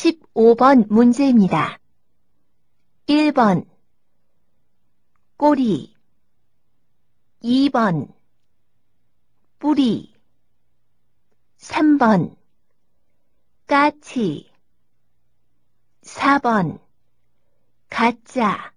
15번 문제입니다. 1번. 꼬리. 2번. 뿌리. 3번. 까치. 4번. 가짜.